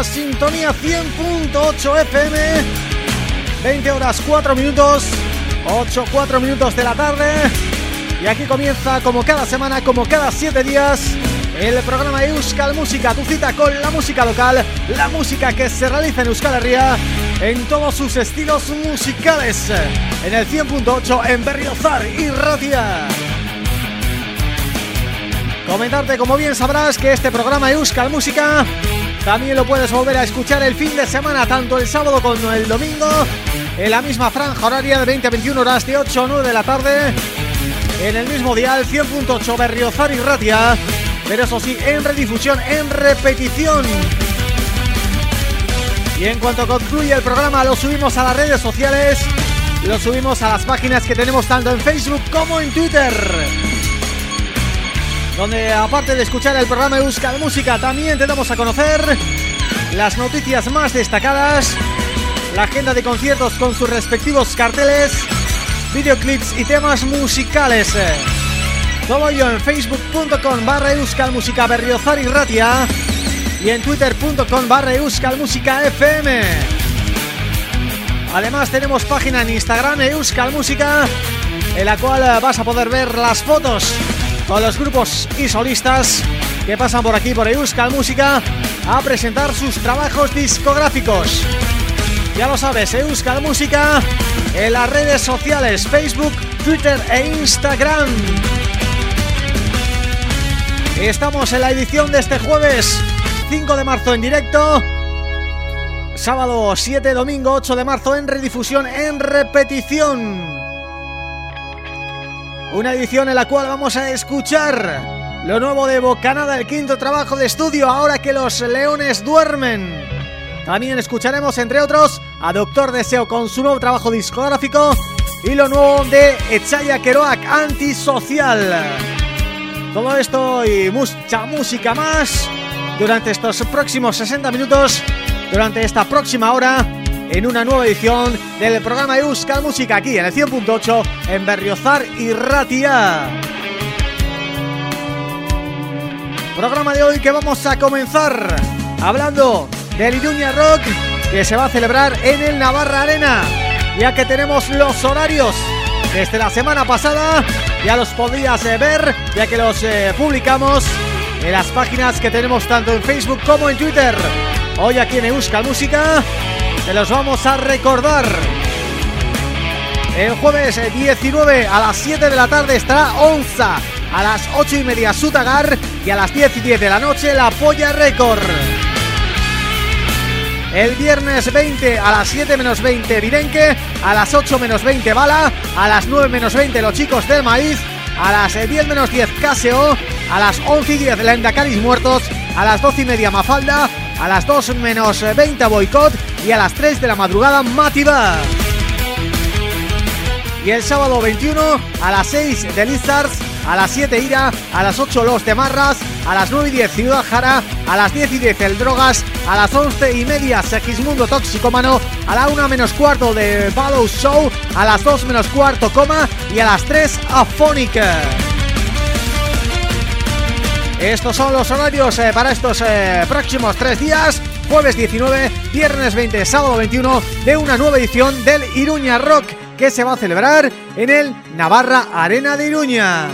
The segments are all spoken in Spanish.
Sintonía 100.8 FM 20 horas 4 minutos 8, 4 minutos de la tarde. Y aquí comienza como cada semana, como cada 7 días El programa Euskal Música, tu cita con la música local La música que se realiza en Euskal Herria En todos sus estilos musicales En el 100.8 en Berriozar y Ratia. Comentarte, como bien sabrás, que este programa Euskal Música también lo puedes volver a escuchar el fin de semana, tanto el sábado como el domingo, en la misma franja horaria de 20 a 21 horas de 8 a 9 de la tarde, en el mismo dial 100.8 Berriozar y Ratia, pero eso sí, en redifusión, en repetición. Y en cuanto concluye el programa, lo subimos a las redes sociales, lo subimos a las páginas que tenemos tanto en Facebook como en Twitter donde aparte de escuchar el programa Euskal Música también te damos a conocer las noticias más destacadas, la agenda de conciertos con sus respectivos carteles, videoclips y temas musicales. Todo ello en facebook.com barra Euskal Música Berriozar y Ratia y en twitter.com barra Euskal Música FM. Además tenemos página en Instagram Euskal Música en la cual vas a poder ver las fotos con los grupos y solistas que pasan por aquí por Euskal Música a presentar sus trabajos discográficos. Ya lo sabes, Euskal Música en las redes sociales Facebook, Twitter e Instagram. Estamos en la edición de este jueves 5 de marzo en directo Sábado 7, domingo 8 de marzo en redifusión, en repetición una edición en la cual vamos a escuchar lo nuevo de Bocanada, el quinto trabajo de estudio, ahora que los leones duermen. También escucharemos, entre otros, a Doctor Deseo con su nuevo trabajo discográfico y lo nuevo de Echaya Keroak, Antisocial. Todo esto y mucha música más durante estos próximos 60 minutos, durante esta próxima hora en una nueva edición del programa Euskal Música aquí en el 100.8 en Berriozar y Ratia. Programa de hoy que vamos a comenzar hablando del Iruña Rock que se va a celebrar en el Navarra Arena ya que tenemos los horarios desde la semana pasada ya los podías eh, ver ya que los eh, publicamos en las páginas que tenemos tanto en Facebook como en Twitter hoy aquí en Euskal Música te los vamos a recordar. El jueves 19 a las 7 de la tarde estará Onza. A las 8 y media Sutagar. Y a las 10 y 10 de la noche La Polla Record. El viernes 20 a las 7 menos 20 Virenque, a las 8 menos 20 Bala, a las 9 menos 20 Los Chicos del Maíz, a las 10 menos 10 Caseo, a las 11 y 10 Lendacaris Muertos, a las 12 y media Mafalda, a las 2 menos 20 Boicot y a las 3 de la madrugada Mativa y el sábado 21 a las 6 de Lizards, a las 7 Ira, a las 8 Los de Marras, a las 9 y 10 Ciudad Jara, a las 10 y 10 El Drogas, a las 11 y media Segismundo Toxicómano, a la 1 menos cuarto de Ballow Show, a las 2 menos cuarto Coma y a las 3 Afónica. Estos son los horarios eh, para estos eh, próximos tres días Jueves 19, viernes 20, sábado 21 De una nueva edición del Iruña Rock que se va a celebrar en el Navarra Arena de Iruña.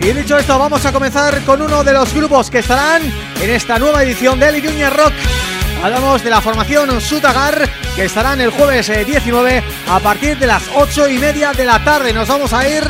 Y dicho esto, vamos a comenzar con uno de los grupos que estarán en esta nueva edición del Iruña Rock. Hablamos de la formación Sutagar, que estarán el jueves 19 eh, a partir de las 8 y media de la tarde. Nos vamos a ir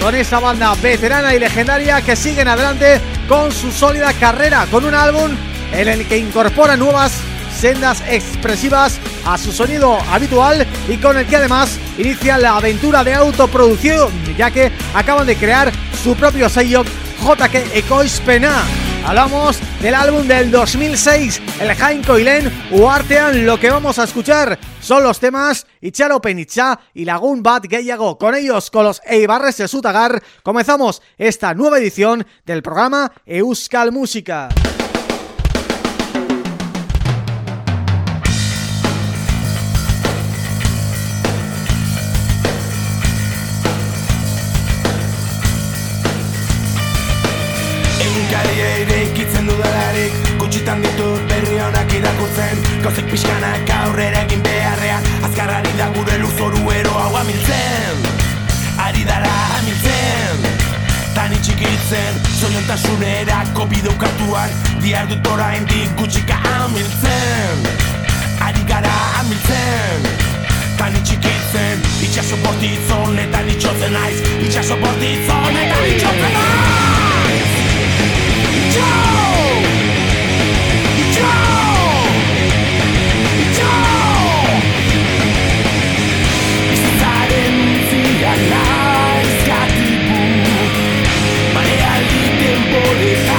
con esa banda veterana y legendaria que siguen adelante con su sólida carrera, con un álbum en el que incorpora nuevas sendas expresivas a su sonido habitual y con el que además inicia la aventura de autoproducción, ya que acaban de crear su propio sello JK Ecois Pena. Hablamos del álbum del 2006, el Jain Koilen Uartean. Lo que vamos a escuchar son los temas Icharo Penicha y Lagun Bat Gehiago. Con ellos, con los Eibarres de Sutagar, comenzamos esta nueva edición del programa Euskal Música. Gozik pixkanak aurrera egin beharrean Azkarrari da gure luzoru ero hau amiltzen. Ari dara amiltzen Tani txikitzen, zoiontasunera kopi daukatuan Diar dut orain dik gutxika amiltzen. Ari gara amiltzen Tani txikitzen, itxaso bortitzon eta nitxotzen naiz. Itxaso bortitzon eta nitxotzen naiz. Itxaso porta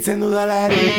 Sentitzen dudala ere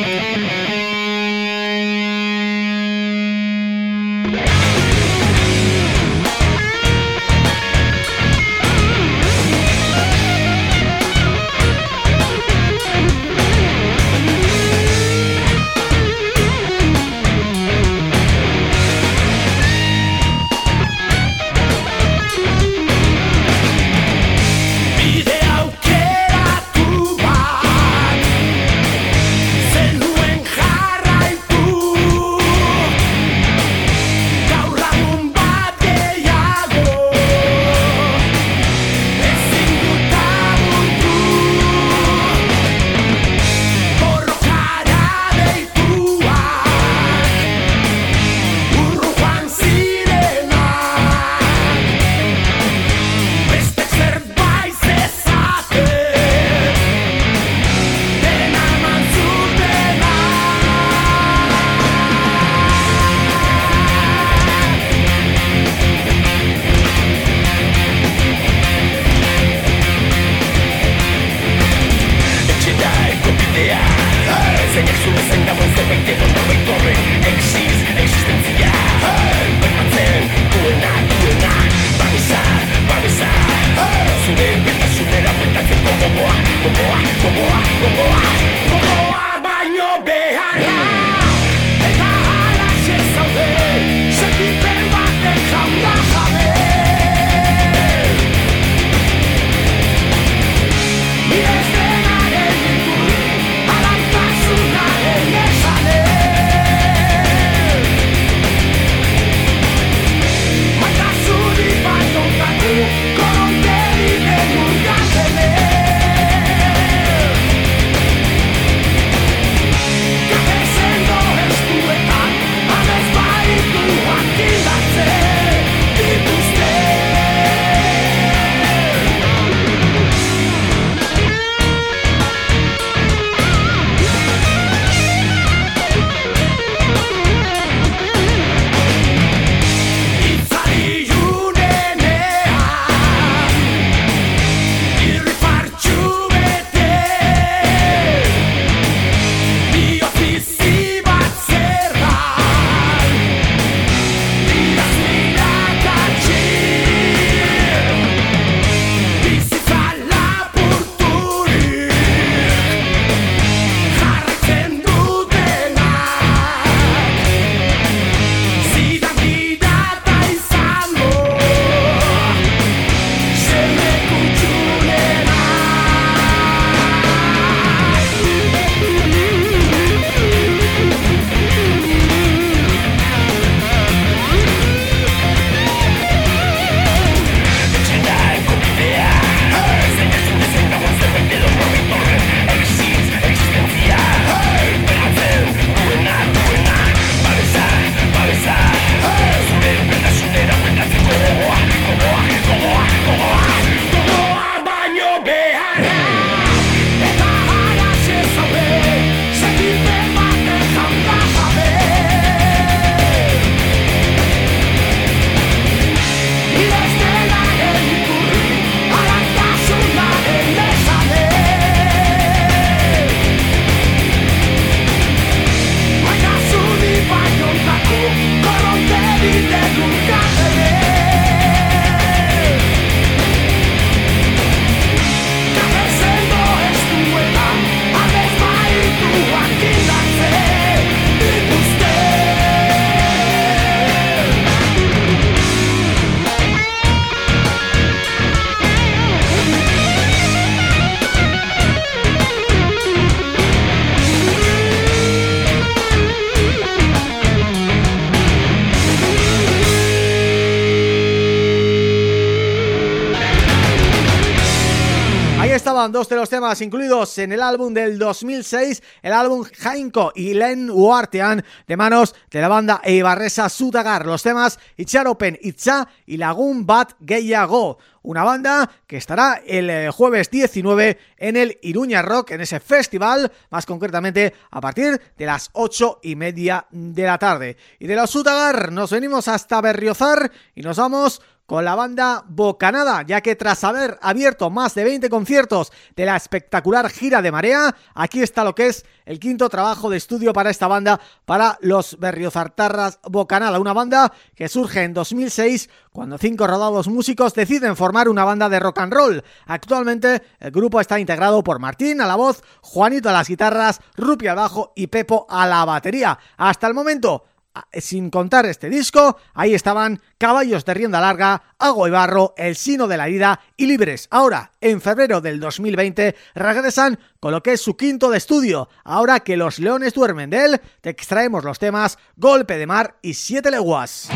temas incluidos en el álbum del 2006, el álbum Jainko y Len Uartean, de manos de la banda Eibarresa Sutagar. Los temas Icharopen Itza y Lagun Bat Gehiago una banda que estará el eh, jueves 19 en el Iruña Rock, en ese festival, más concretamente a partir de las 8 y media de la tarde. Y de los Sutagar nos venimos hasta Berriozar y nos vamos con la banda Bocanada, ya que tras haber abierto más de 20 conciertos de la espectacular gira de Marea, aquí está lo que es el quinto trabajo de estudio para esta banda, para los Berriozartarras Bocanada, una banda que surge en 2006 cuando cinco rodados músicos deciden formar una banda de rock and roll. Actualmente el grupo está integrado por Martín a la voz, Juanito a las guitarras, Rupi al bajo y Pepo a la batería. Hasta el momento sin contar este disco, ahí estaban Caballos de Rienda Larga, Agua y Barro, El Sino de la Ida y Libres. Ahora, en febrero del 2020, regresan con lo que es su quinto de estudio. Ahora que los leones duermen de él, te extraemos los temas Golpe de Mar y Siete Leguas.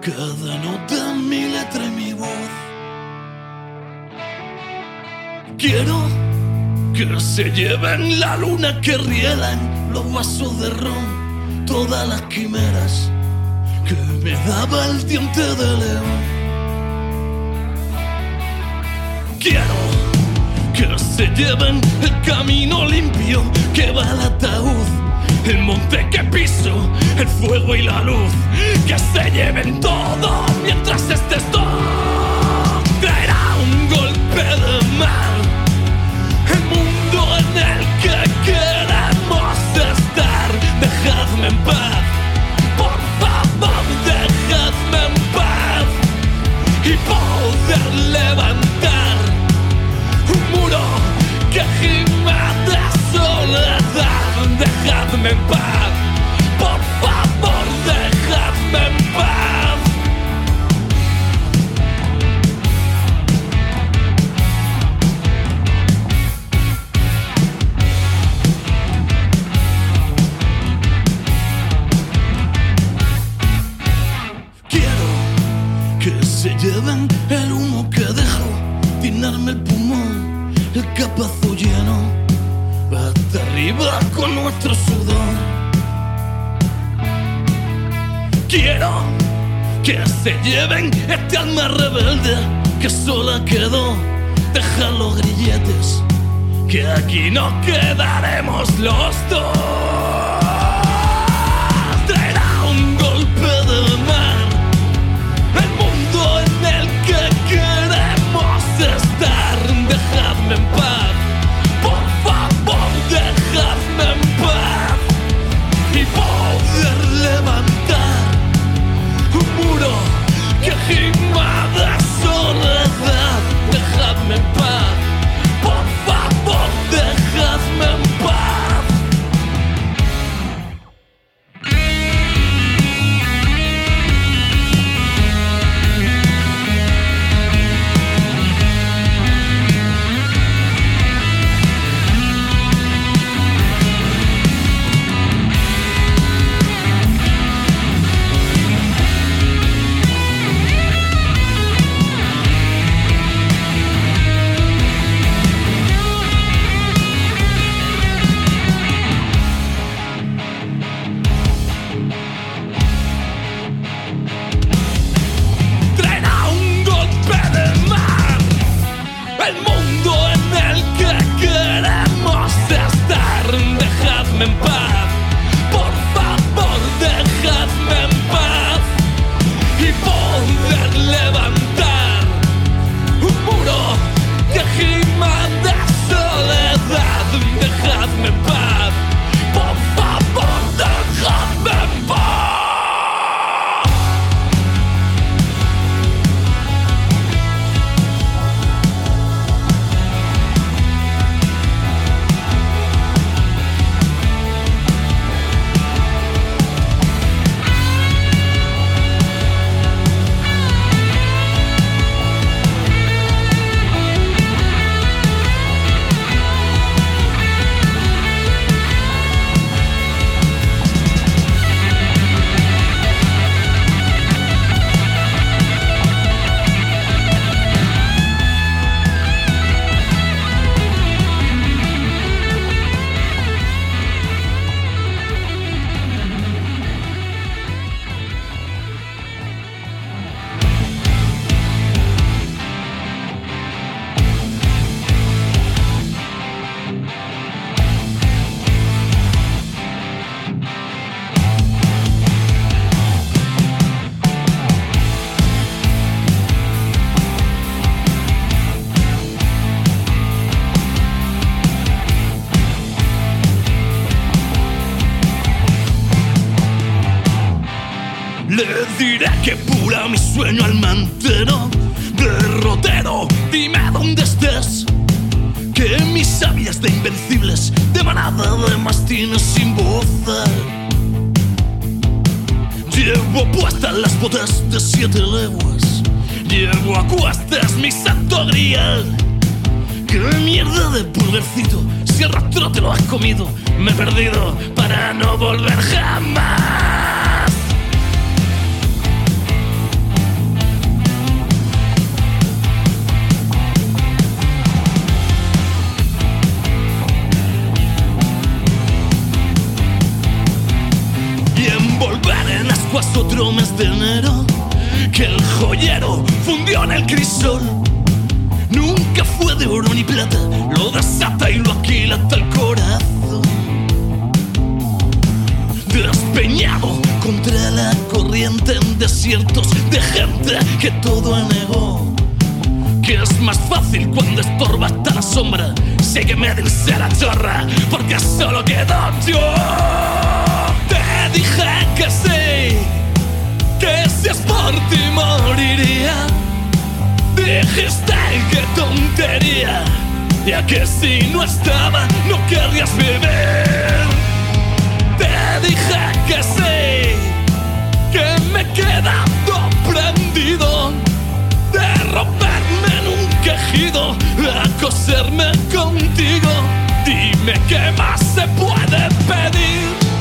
Cada nota mi letra y mi voz. Quiero que se lleven la luna que rielan los vasos de ron, todas las quimeras que me daba el diente de león. Quiero que se lleven el camino limpio que va al ataúd, el monte que piso, el fuego y la luz, que se lleven todo mientras estés todo. Traerá un golpe de mar, el mundo en el que queremos estar. Dejadme en paz, por favor, dejadme en paz y poder levantar que gime de soledad. Dejadme en paz, por favor, dejadme en paz. Quiero que se lleven el humo que dejo, llenarme el pulmón el capazo lleno, arriba con nuestro sudor. Quiero que se lleven este alma rebelde que sola quedó. Deja los grilletes, que aquí no quedaremos los dos. De pulgarcito! Si el rastro te lo has comido, me he perdido para no volver jamás. Y envolver en ascuas otro mes de enero que el joyero fundió en el crisol Nunca fue de oro ni plata, lo desata y lo aquilata el corazón. Despeñado contra la corriente en desiertos de gente que todo anegó. Que es más fácil cuando estorba hasta la sombra. Sé que me dice la chorra, porque solo quedo yo. Te dije que sí, que si es por ti moriría Dijiste qué tontería, ya que si no estaba no querrías vivir. Te dije que sí, que me he quedado prendido de romperme en un quejido, a coserme contigo. Dime qué más se puede pedir.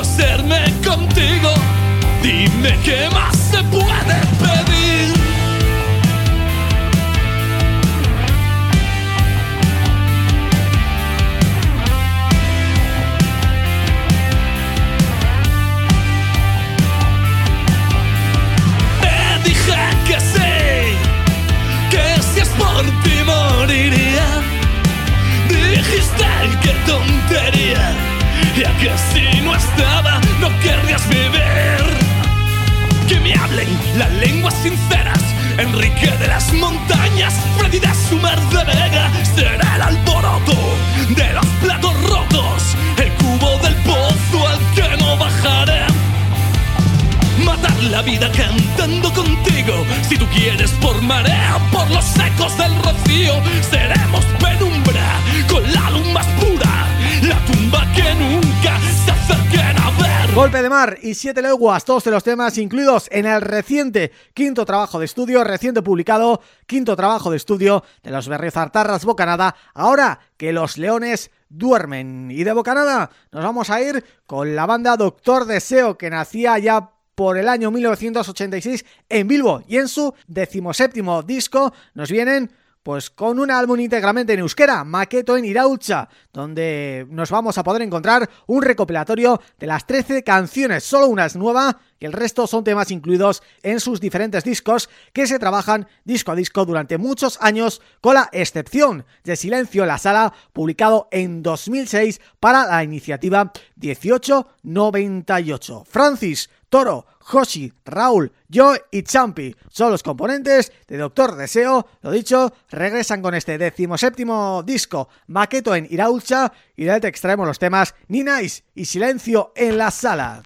Coserme contigo. Dime qué más se puede pedir. Te dije que sí, que si es por ti moriría. Dijiste qué tontería, ya que si no estaba no querrías vivir. Que me hablen las lenguas sinceras, Enrique de las montañas, Freddy de Sumar de Vega, será el alboroto de los platos rotos, el cubo del pozo al que no bajaré. Matar la vida cantando contigo. Si tú quieres por marea, por los ecos del rocío, seremos penumbra con la luz más pura. La tumba que nunca se acerquen a ver. Golpe de mar y siete leguas, todos de los temas incluidos en el reciente quinto trabajo de estudio, reciente publicado, quinto trabajo de estudio de los Berriozartarras Bocanada, ahora que los leones duermen. Y de Bocanada nos vamos a ir con la banda Doctor Deseo, que nacía ya por el año 1986 en Bilbo y en su decimoséptimo disco nos vienen pues con un álbum íntegramente en euskera, Maqueto en Iraucha, donde nos vamos a poder encontrar un recopilatorio de las 13 canciones, solo una es nueva el resto son temas incluidos en sus diferentes discos que se trabajan disco a disco durante muchos años, con la excepción de Silencio en la Sala, publicado en 2006 para la iniciativa 1898. Francis Toro, Hoshi, Raúl, yo y Champi son los componentes de Doctor Deseo. Lo dicho, regresan con este decimoséptimo disco Maqueto en Iraulcha y de te extraemos los temas Ni Nice y Silencio en la Sala.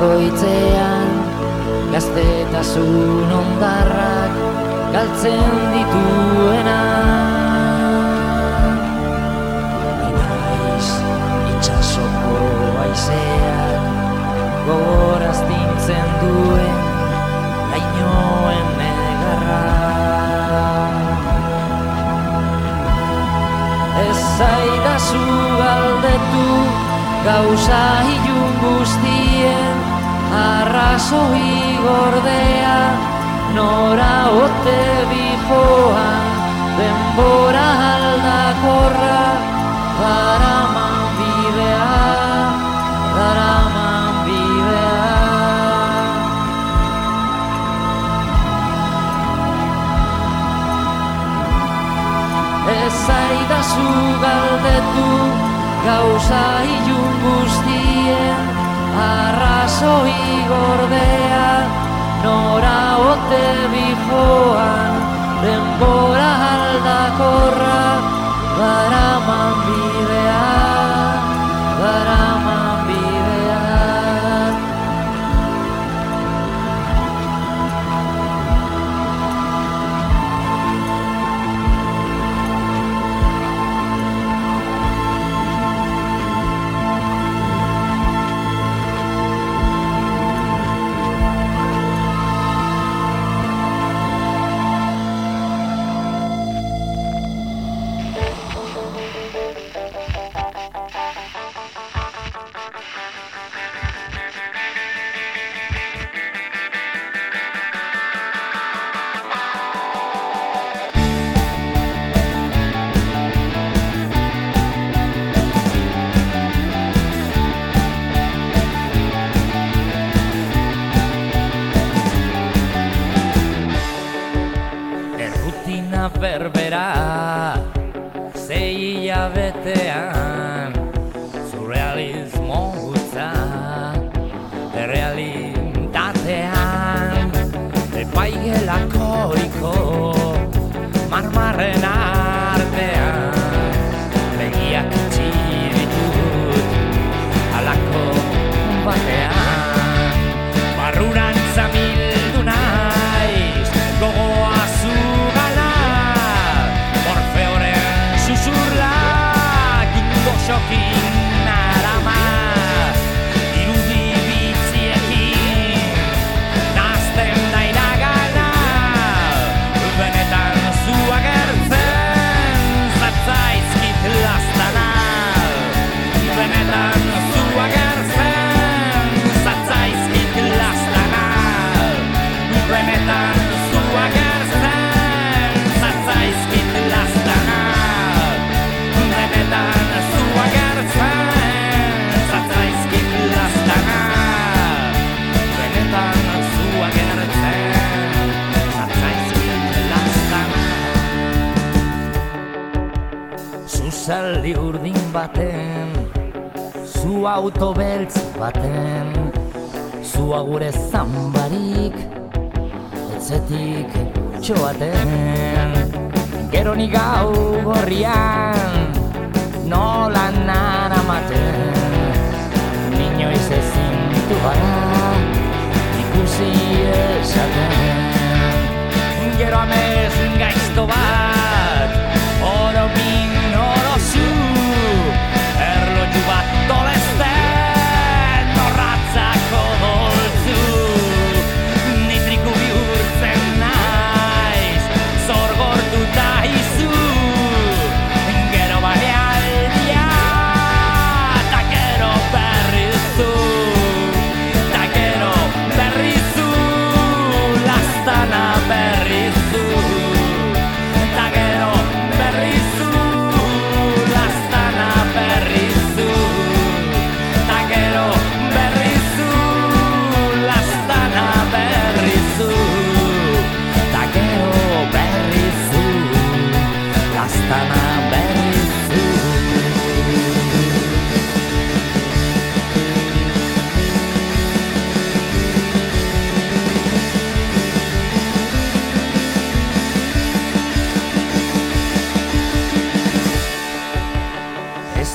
Heute What. I baten. Zu autobeltz baten. Zu agure zambarik Etzetik txoaten Gero ni gau gorrian Nola nara maten. Ninoiz ezin du gara Ikusi esaten. Gero amez gaizto bat Oro bin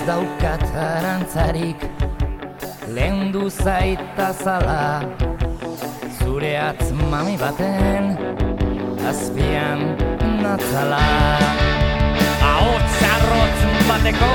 daukat arantzarik. Lehen du zaita zala Zure atz mami baten Azpian natzala. Ahots arrotz bateko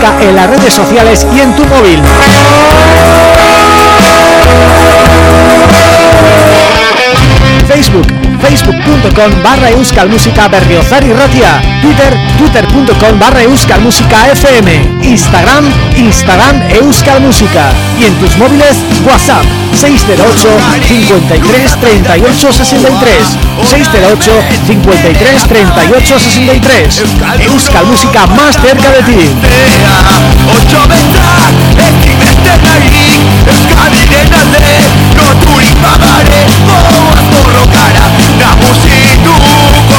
En las redes sociales y en tu móvil. Facebook, facebook.com barra Euskal Música Berriozar y Ratia Twitter, twitter.com barra Euskal Música FM Instagram, Instagram Euskal Música Y en tus móviles, WhatsApp 608 53 38 63 608 53 38 63 Euskal más cerca de ti. Euskadiren alde Loturik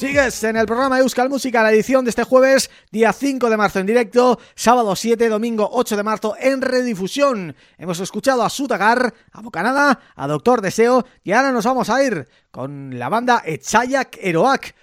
Sigues en el programa Euskal Música, la edición de este jueves, día 5 de marzo en directo, sábado 7, domingo 8 de marzo en redifusión. Hemos escuchado a Sutagar, a Bocanada, a Doctor Deseo y ahora nos vamos a ir con la banda Echayak Eroak.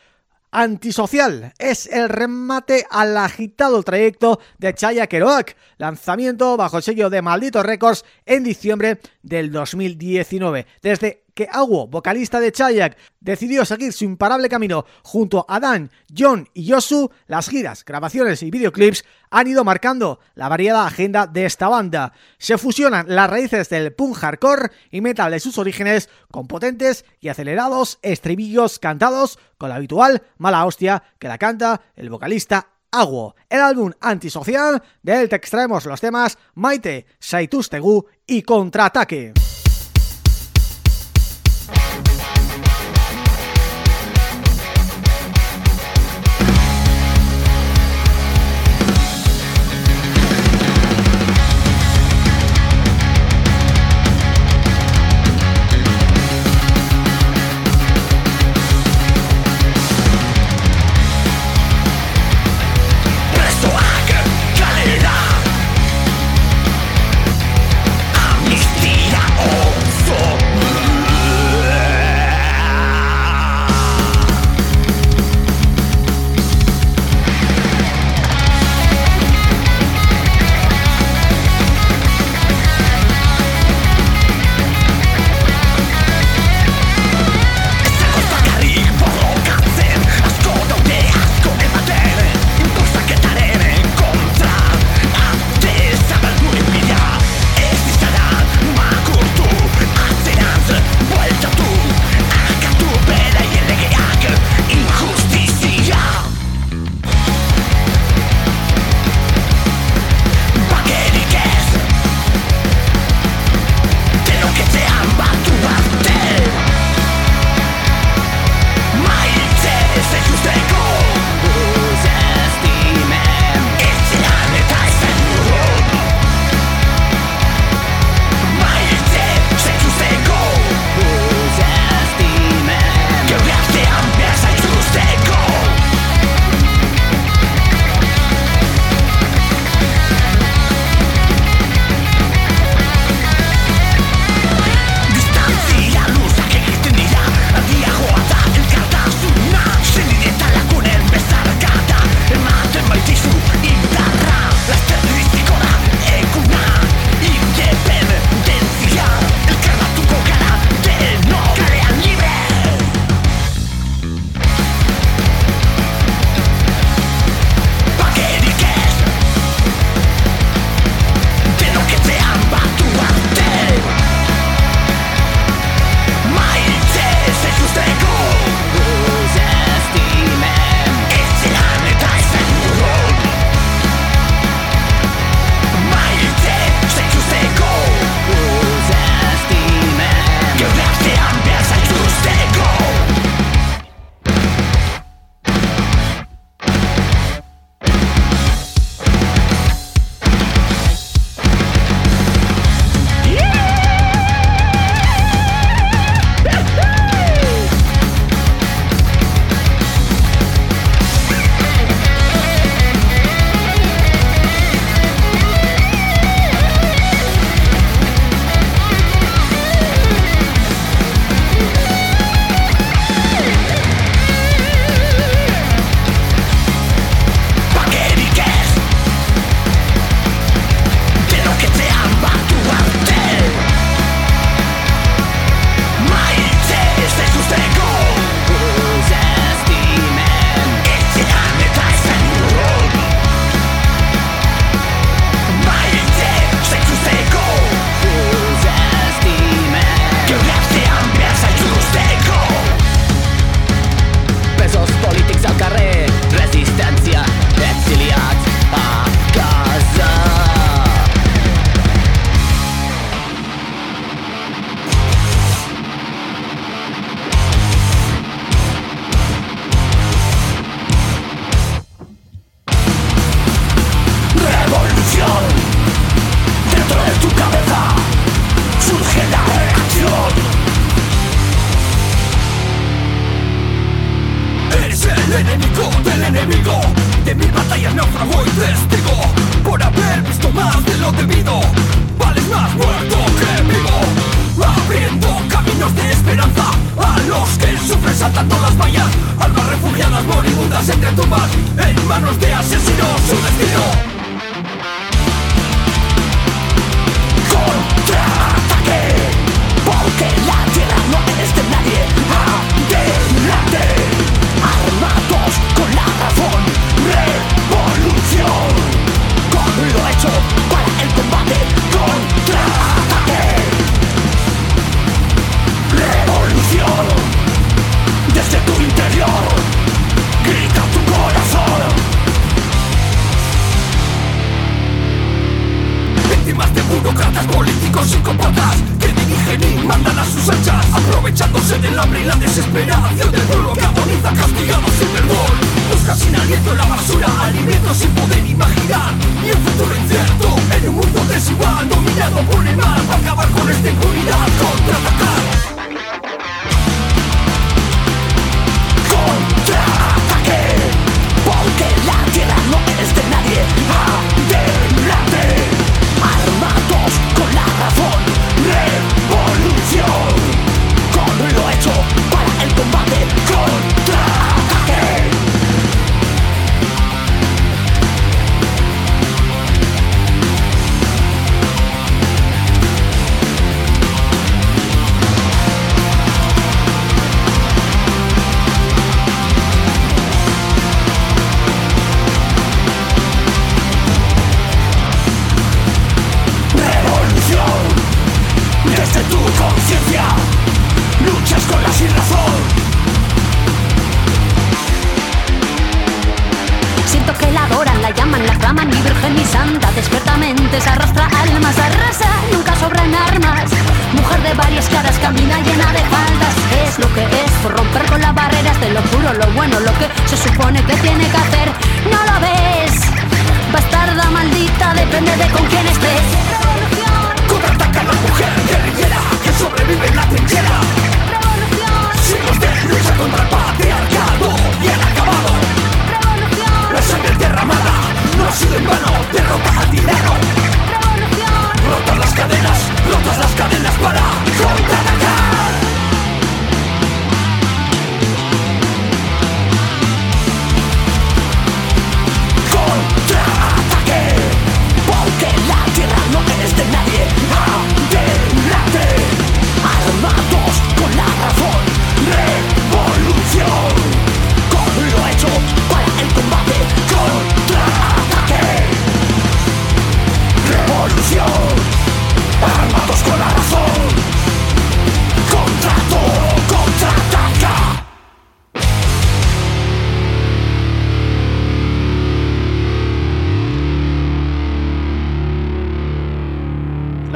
Antisocial es el remate al agitado trayecto de Chaya Kerouac, lanzamiento bajo el sello de Malditos Records en diciembre del 2019. Desde que Aguo, vocalista de Chayak, decidió seguir su imparable camino junto a Dan, John y Yosu, las giras, grabaciones y videoclips han ido marcando la variada agenda de esta banda. Se fusionan las raíces del punk hardcore y metal de sus orígenes con potentes y acelerados estribillos cantados con la habitual mala hostia que la canta el vocalista Aguo, el álbum antisocial del que extraemos los temas Maite, Saitustegu y Contraataque.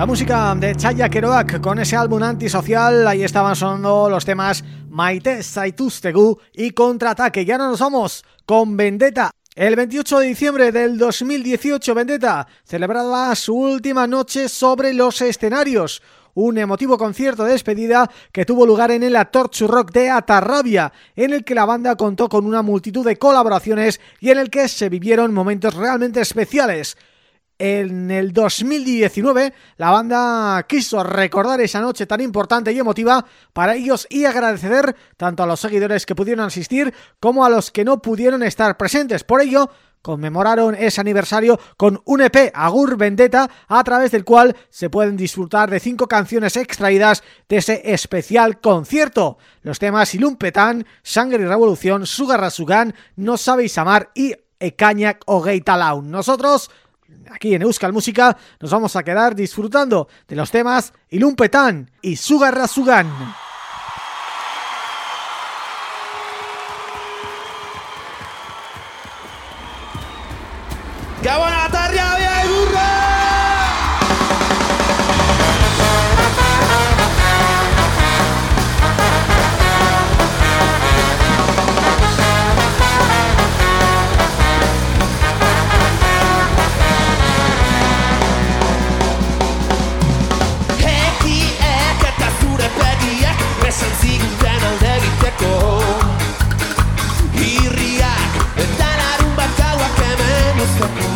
La música de Chaya Keroak con ese álbum antisocial, ahí estaban sonando los temas Maite Saitustegu y Contraataque. Ya no nos vamos con Vendetta. El 28 de diciembre del 2018, Vendetta celebraba su última noche sobre los escenarios. Un emotivo concierto de despedida que tuvo lugar en el Torture Rock de Atarrabia, en el que la banda contó con una multitud de colaboraciones y en el que se vivieron momentos realmente especiales. En el 2019 la banda quiso recordar esa noche tan importante y emotiva para ellos y agradecer tanto a los seguidores que pudieron asistir como a los que no pudieron estar presentes. Por ello, conmemoraron ese aniversario con un EP Agur Vendetta a través del cual se pueden disfrutar de cinco canciones extraídas de ese especial concierto. Los temas Ilumpetan, Sangre y Revolución, Sugarra Sugan, No Sabéis Amar y Ecañac o Gaitalaun. Nosotros aquí en Euskal Música nos vamos a quedar disfrutando de los temas Ilumpetan y Sugarra Sugan. Stop.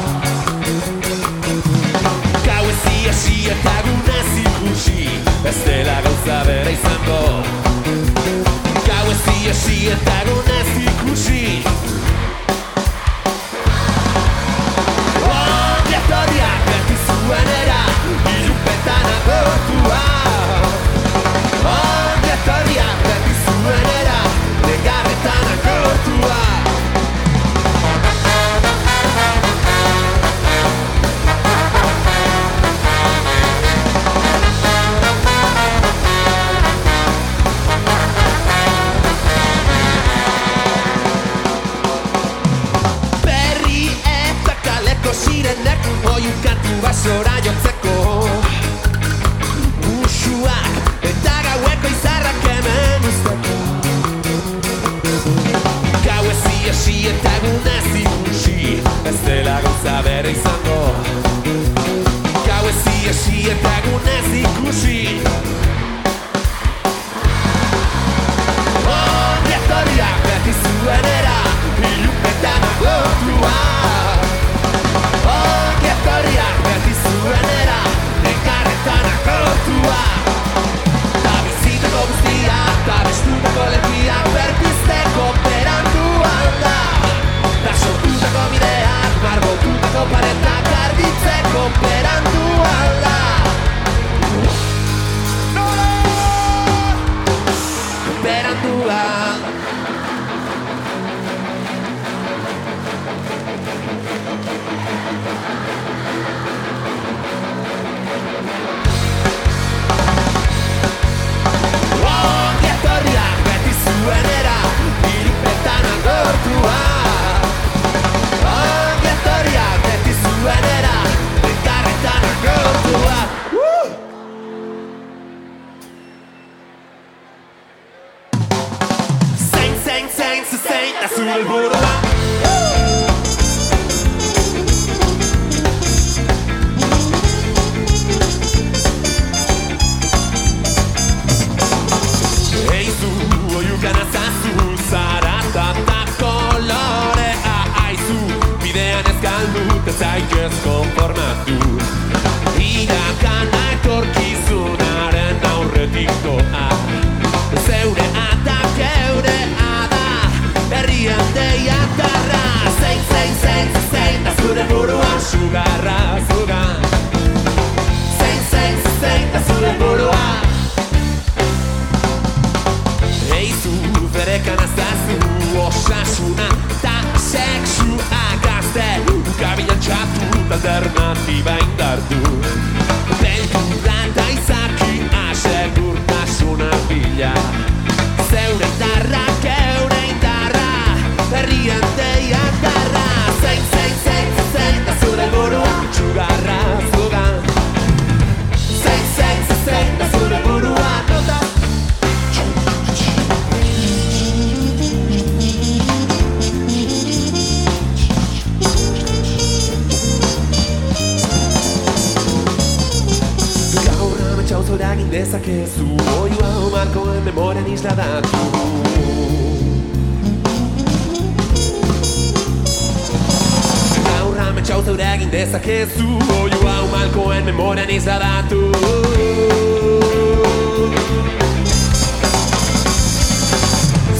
Ciao uragin dezakezu kesu o you a mal con memoria ni zadatu.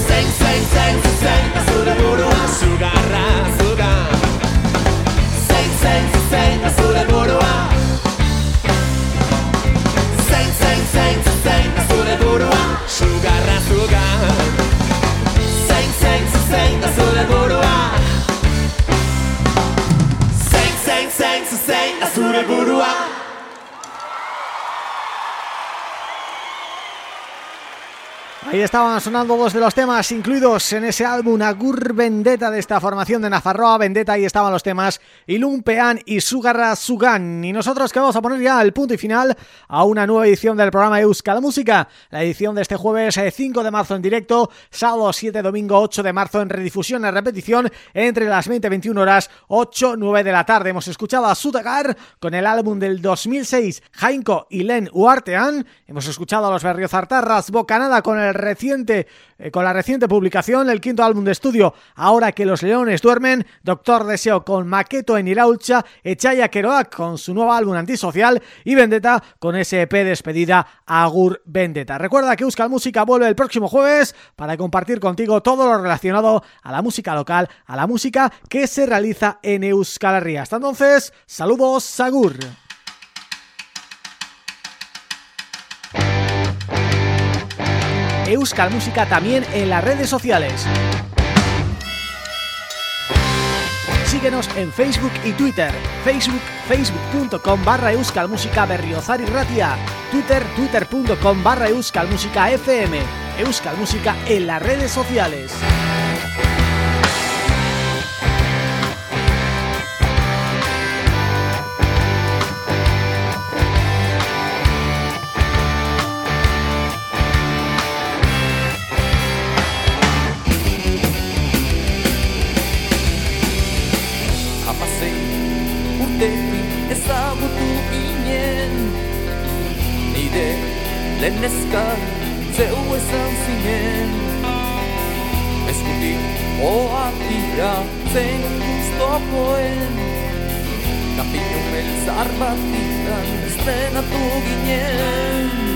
Sein sein sugarra sugar. Sein sein sein, sei sul el boroa. Sein sein sein, sei sugarra sugar. Sein sein sein, sei sul. sei azure burua. Ahí estaban sonando dos de los temas incluidos en ese álbum Agur Vendetta de esta formación de Nafarroa Vendetta. Ahí estaban los temas Ilumpean y Sugarra Sugan. Y nosotros que vamos a poner ya el punto y final a una nueva edición del programa Euskal Música. La edición de este jueves eh, 5 de marzo en directo, sábado 7, domingo 8 de marzo en redifusión y repetición entre las 20 y 21 horas 8, 9 de la tarde. Hemos escuchado a Sutagar con el álbum del 2006 Jainko y Len Uartean. Hemos escuchado a los Berriozartarras Bocanada con el reciente eh, con la reciente publicación el quinto álbum de estudio Ahora que los leones duermen, Doctor Deseo con Maqueto en Iraulcha, Echaya Keroak con su nuevo álbum antisocial y Vendetta con EP despedida Agur Vendetta. Recuerda que Euskal Música vuelve el próximo jueves para compartir contigo todo lo relacionado a la música local, a la música que se realiza en Euskal Herria. Hasta entonces, saludos, Agur. Euskal Música también en las redes sociales. Síguenos en Facebook y Twitter. Facebook, facebook.com barra Euskal Música Berriozar Ratia. Twitter, twitter.com barra Euskal Música FM. Euskal Música en las redes sociales. Lehenezka zeu esan zinen Eskutik oatia zen guztokoen Kapinu belzar batitan estrenatu ginen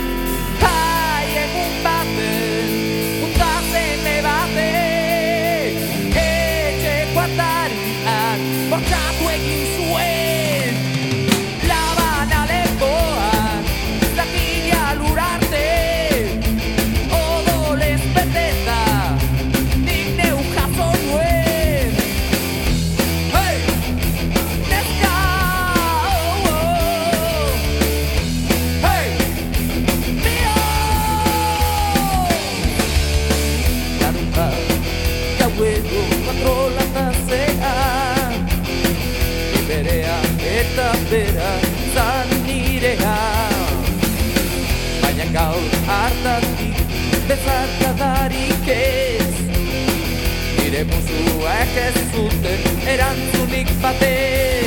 bezarkadarik ez. Nire musuak ez zuten erantzunik batez